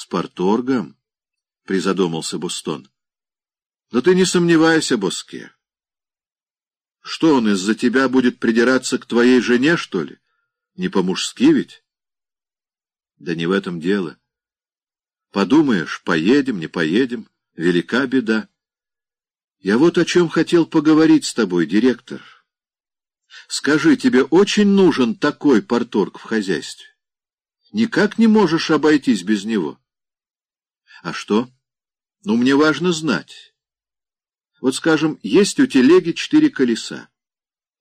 С порторгом? — призадумался Бостон. — Да ты не сомневайся, Боске. Что он из-за тебя будет придираться к твоей жене, что ли? Не по-мужски ведь? Да не в этом дело. Подумаешь, поедем, не поедем, велика беда. Я вот о чем хотел поговорить с тобой, директор. Скажи, тебе очень нужен такой порторг в хозяйстве? Никак не можешь обойтись без него. А что? Ну, мне важно знать. Вот, скажем, есть у телеги четыре колеса,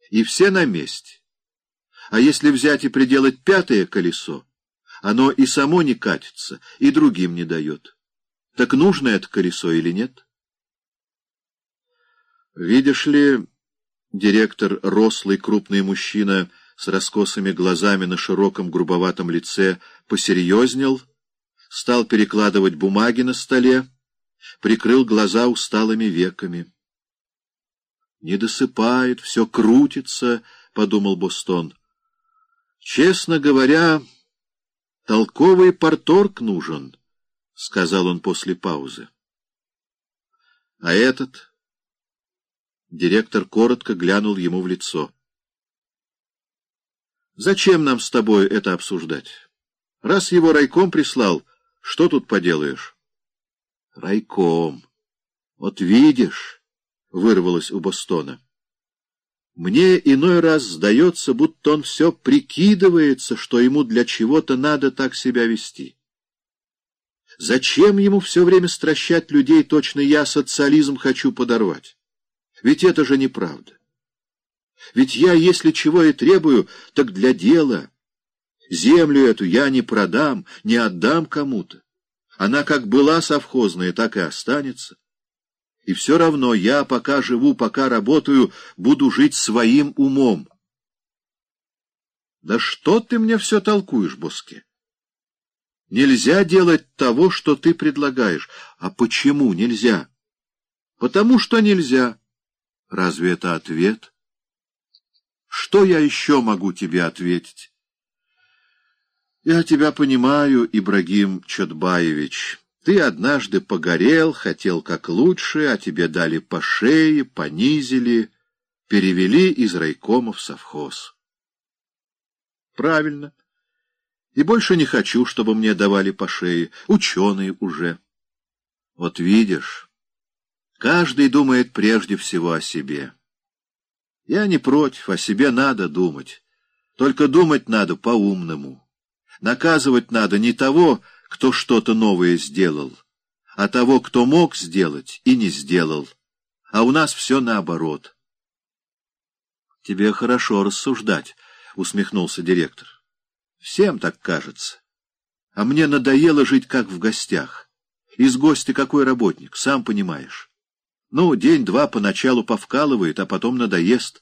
и все на месте. А если взять и приделать пятое колесо, оно и само не катится, и другим не дает. Так нужно это колесо или нет? Видишь ли, директор, рослый крупный мужчина с раскосыми глазами на широком грубоватом лице, посерьезнел, стал перекладывать бумаги на столе, прикрыл глаза усталыми веками. «Не досыпает, все крутится», — подумал Бостон. «Честно говоря, толковый порторг нужен», — сказал он после паузы. «А этот?» Директор коротко глянул ему в лицо. «Зачем нам с тобой это обсуждать? Раз его райком прислал, что тут поделаешь?» «Райком. Вот видишь», — вырвалось у Бостона. «Мне иной раз сдается, будто он все прикидывается, что ему для чего-то надо так себя вести. Зачем ему все время стращать людей, точно я социализм хочу подорвать? Ведь это же неправда. Ведь я, если чего и требую, так для дела. Землю эту я не продам, не отдам кому-то. Она как была совхозная, так и останется. И все равно я, пока живу, пока работаю, буду жить своим умом. Да что ты мне все толкуешь, Боске? Нельзя делать того, что ты предлагаешь. А почему нельзя? Потому что нельзя. Разве это ответ? Что я еще могу тебе ответить? Я тебя понимаю, Ибрагим Чотбаевич. Ты однажды погорел, хотел как лучше, а тебе дали по шее, понизили, перевели из райкома в совхоз. Правильно. И больше не хочу, чтобы мне давали по шее. Ученые уже. Вот видишь... Каждый думает прежде всего о себе. Я не против, о себе надо думать. Только думать надо по-умному. Наказывать надо не того, кто что-то новое сделал, а того, кто мог сделать и не сделал. А у нас все наоборот. — Тебе хорошо рассуждать, — усмехнулся директор. — Всем так кажется. А мне надоело жить как в гостях. Из гостя какой работник, сам понимаешь. Ну, день-два поначалу повкалывает, а потом надоест.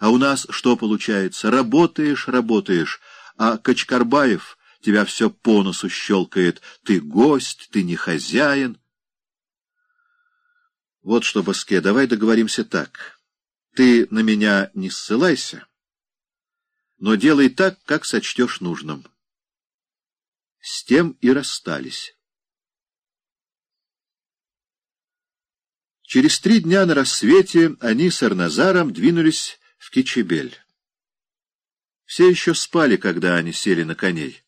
А у нас что получается? Работаешь, работаешь, а Качкарбаев тебя все по носу щелкает. Ты гость, ты не хозяин. Вот что, Баске, давай договоримся так. Ты на меня не ссылайся, но делай так, как сочтешь нужным. С тем и расстались. Через три дня на рассвете они с Арназаром двинулись в Кичебель. Все еще спали, когда они сели на коней.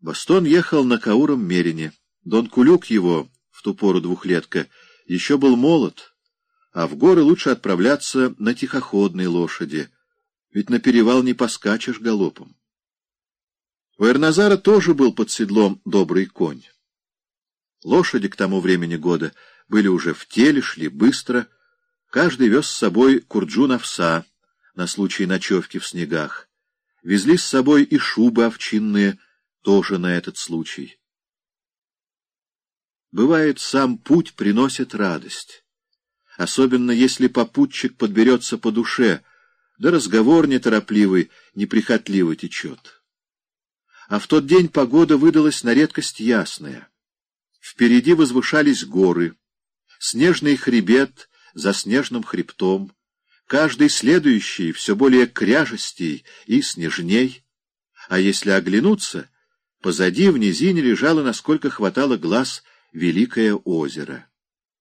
Бастон ехал на Кауром Мерине. Дон Кулюк его, в ту пору двухлетка, еще был молод, а в горы лучше отправляться на тихоходной лошади, ведь на перевал не поскачешь галопом. У Эрназара тоже был под седлом добрый конь. Лошади к тому времени года были уже в теле, шли быстро. Каждый вез с собой курджун овса на случай ночевки в снегах. Везли с собой и шубы овчинные, тоже на этот случай. Бывает, сам путь приносит радость. Особенно если попутчик подберется по душе, да разговор неторопливый, неприхотливо течет. А в тот день погода выдалась на редкость ясная. Впереди возвышались горы, снежный хребет за снежным хребтом, каждый следующий все более кряжестей и снежней, а если оглянуться, Позади в низине лежало, насколько хватало глаз, великое озеро.